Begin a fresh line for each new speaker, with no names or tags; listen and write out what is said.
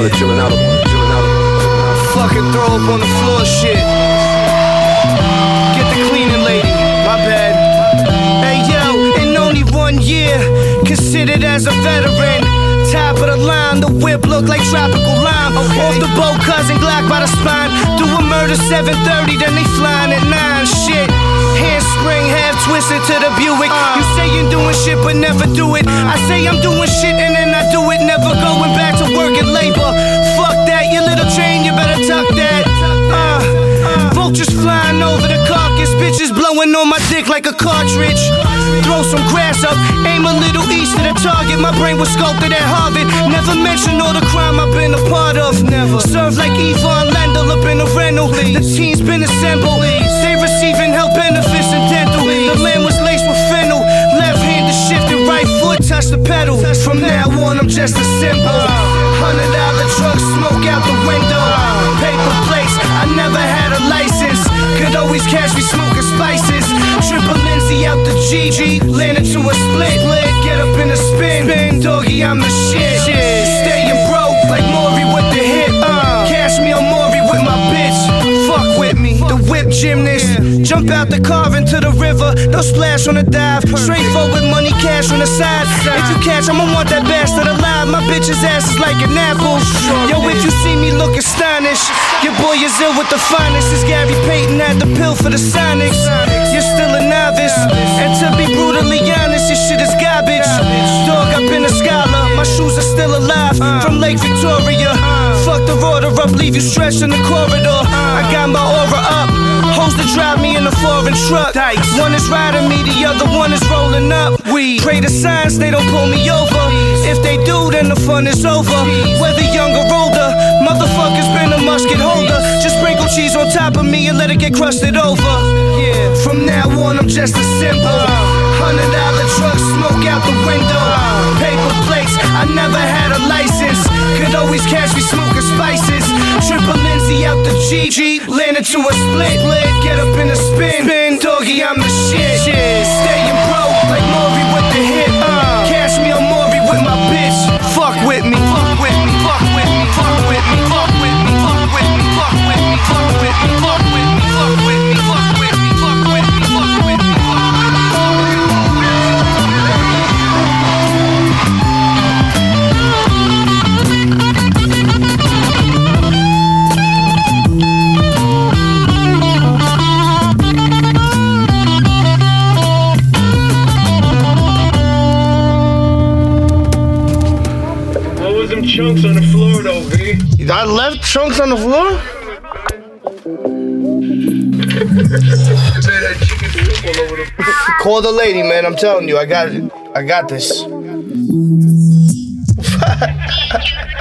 corner, chilling out, chilling out.
Fucking throw up on the floor shit. Get the cleaning lady, my bad. Hey yo, in only one year, considered as a veteran. Top of the line, the whip look like tropical lime. Off the boat, cousin Glock by the spine. Do a murder 7:30, then they flying at nine. Shit. Handspring, half twisted to the Buick. Uh. You say you're doing shit, but never do it. Uh. I say I'm doing shit and then I do it. Never going blowing on my dick like a cartridge. Throw some grass up, aim a little east of the target. My brain was sculpted at Harvard. Never mention all the crime I've been a part of. Never served like Ivan Lendl up in a rental. The team's been assembled. They receiving health benefits and dental. The land was laced with fennel. Left hand is shifted, right foot touch the pedal. From now on, I'm just a symbol. Hundred dollar truck, smoke out the window. Paper plates, I never had a license. Could always catch me smoking spices. GG, landed to a split. Leg, get up in a spin, doggy, I'm the shit. Staying broke like Maury with the hit. Uh. Cash me on Maury with my bitch. Fuck with me, the whip gymnast. Jump out the car into the river, no splash on the dive. Straightforward money, cash on the side. If you catch, I'ma want that bastard alive. My bitch's ass is like an apple. Yo, if you see me look astonished, your boy is ill with the finest. Is Gary Payton had the pill for the Sonics. Still a novice, and to be brutally honest, this shit is garbage. Dog, I've been a scholar, my shoes are still alive from Lake Victoria. Fuck the order up, leave you stretched in the corridor. I got my aura up. Hoes to drive me in a foreign truck. One is riding me, the other one is rolling up. We pray the signs, they don't pull me over. If they do, then the fun is over. Whether young or older, motherfuckers been a musket holder. Just sprinkle cheese on top of me and let it get crusted over. From now on, I'm just a symbol. Hundred dollar truck, smoke out the window. Paper plates, I never had a license. Could always catch me smoking spices. Triple Lindy out the GG, landed to a split. Get up in a spin, doggy, I'm the shit. Staying
them chunks on the floor though, V?
I left chunks on the floor?
Man, that chicken soup all over the
Call the lady, man. I'm telling you, I got it. I got this.